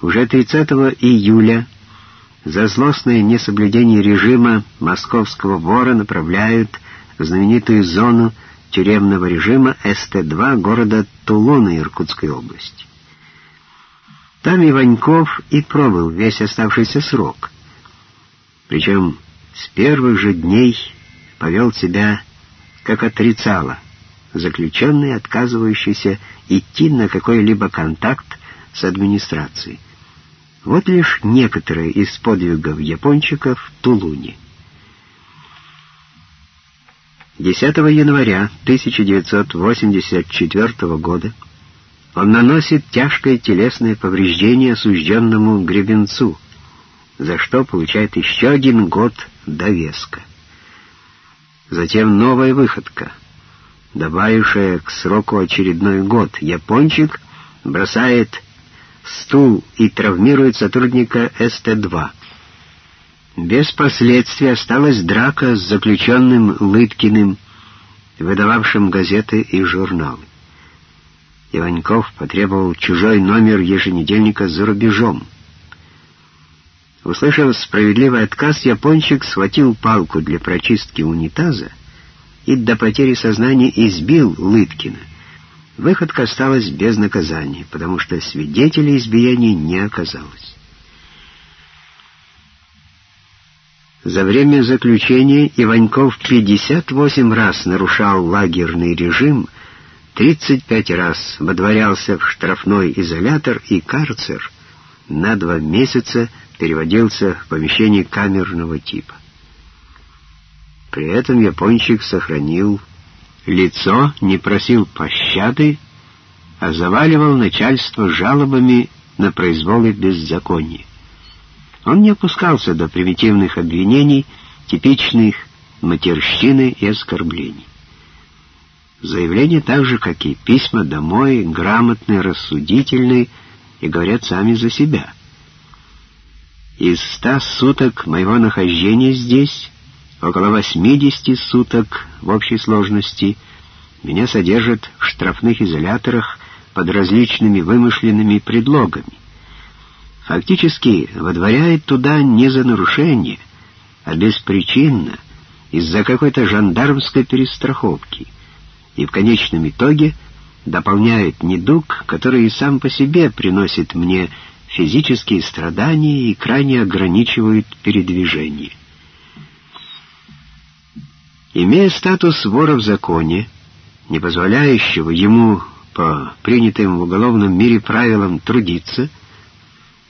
Уже 30 июля за злостное несоблюдение режима московского вора направляют в знаменитую зону тюремного режима СТ-2 города Тулуна Иркутской области. Там Иваньков и пробыл весь оставшийся срок. Причем с первых же дней повел себя, как отрицало, заключенный, отказывающийся идти на какой-либо контакт с администрацией. Вот лишь некоторые из подвигов япончиков в Тулуне. 10 января 1984 года он наносит тяжкое телесное повреждение осужденному Гребенцу, за что получает еще один год довеска. Затем новая выходка, добавившая к сроку очередной год. Япончик бросает стул и травмирует сотрудника СТ-2. Без последствий осталась драка с заключенным Лыткиным, выдававшим газеты и журналы. Иваньков потребовал чужой номер еженедельника за рубежом. Услышав справедливый отказ, япончик схватил палку для прочистки унитаза и до потери сознания избил Лыткина. Выходка осталась без наказания, потому что свидетелей избиения не оказалось. За время заключения Иваньков 58 раз нарушал лагерный режим, 35 раз водворялся в штрафной изолятор и карцер, на два месяца переводился в помещение камерного типа. При этом япончик сохранил лицо, не просил пощады, а заваливал начальство жалобами на произволы беззакония. Он не опускался до примитивных обвинений, типичных матерщины и оскорблений. Заявления так же, как и письма домой, грамотные, рассудительные и говорят сами за себя. Из ста суток моего нахождения здесь около 80 суток в общей сложности меня содержат в штрафных изоляторах под различными вымышленными предлогами. Фактически водворяет туда не за нарушение, а беспричинно, из-за какой-то жандармской перестраховки, и в конечном итоге дополняет недуг, который и сам по себе приносит мне физические страдания и крайне ограничивает передвижение. Имея статус вора в законе, не позволяющего ему по принятым в уголовном мире правилам трудиться,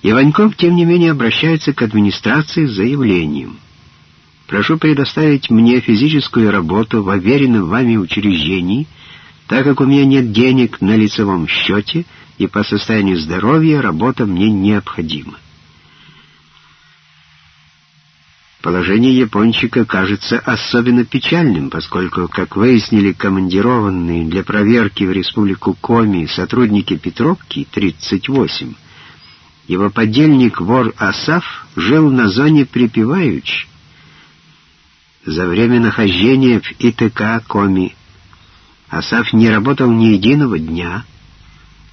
Иваньков, тем не менее, обращается к администрации с заявлением. «Прошу предоставить мне физическую работу в уверенном вами учреждении, так как у меня нет денег на лицевом счете, и по состоянию здоровья работа мне необходима». Положение япончика кажется особенно печальным, поскольку, как выяснили командированные для проверки в республику Коми сотрудники Петровки 38, его подельник вор Асаф жил на зоне припеваючи. За время нахождения в ИТК Коми Асаф не работал ни единого дня,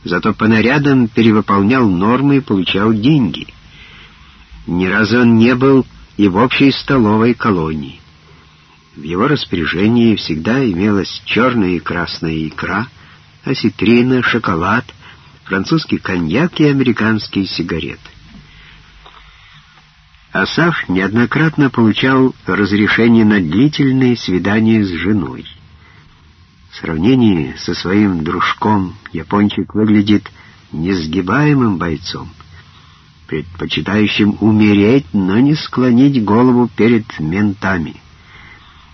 зато по нарядам перевыполнял нормы и получал деньги. Ни разу он не был и в общей столовой колонии. В его распоряжении всегда имелась черная и красная икра, осетрина, шоколад, французский коньяк и американские сигареты. Асаф неоднократно получал разрешение на длительные свидания с женой. В сравнении со своим дружком япончик выглядит несгибаемым бойцом — предпочитающим умереть, но не склонить голову перед ментами.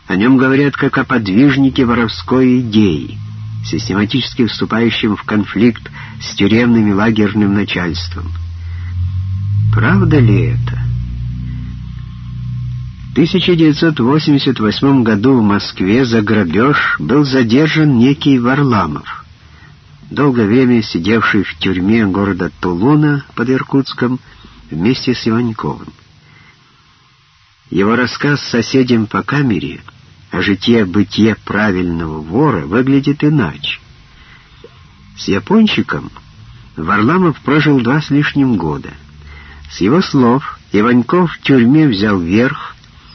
О нем говорят как о подвижнике воровской идеи, систематически вступающем в конфликт с тюремным и лагерным начальством. Правда ли это? В 1988 году в Москве за грабеж был задержан некий Варламов долгое время сидевший в тюрьме города Тулуна под Иркутском вместе с Иваньковым. Его рассказ соседям по камере о житье-бытие правильного вора выглядит иначе. С япончиком Варламов прожил два с лишним года. С его слов Иваньков в тюрьме взял верх,